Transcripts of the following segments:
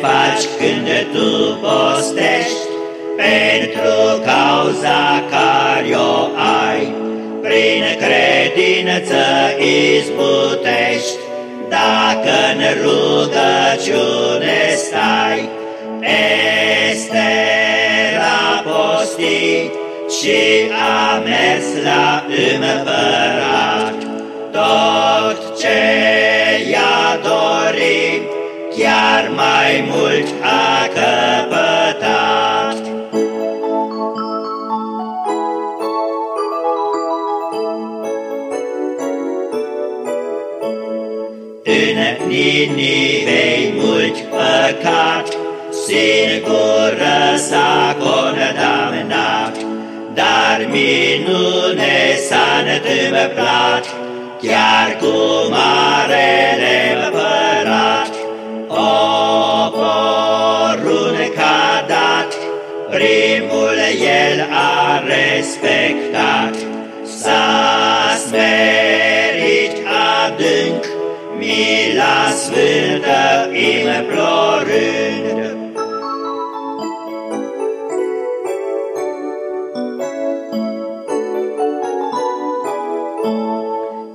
faci când tu postești pentru cauza care o ai. Prin credință izbutești dacă în rugăciune stai. Ester a postit și a mers la împărat. Tot chiar mai mult a căpătat. În Ninivei mult păcat, Singură s-a condamnat, Dar minune s-a întâmplat, Chiar cu marele porunca dat, Primul el a respectat, S-a smerit adânc, Mila sfântă implorând.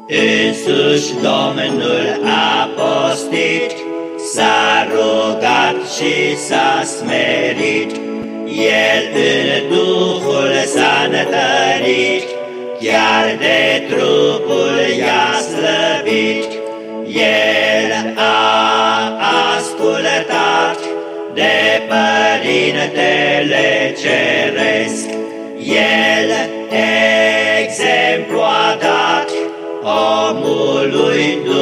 Însuși Domnul a postit, S-a rugat și s-a smerit, El în Duhul s-a nătărit, Chiar de trupul i-a slăvit, El a ascultat de Părintele Ceresc, El exemplu a dat omului Dumnezeu.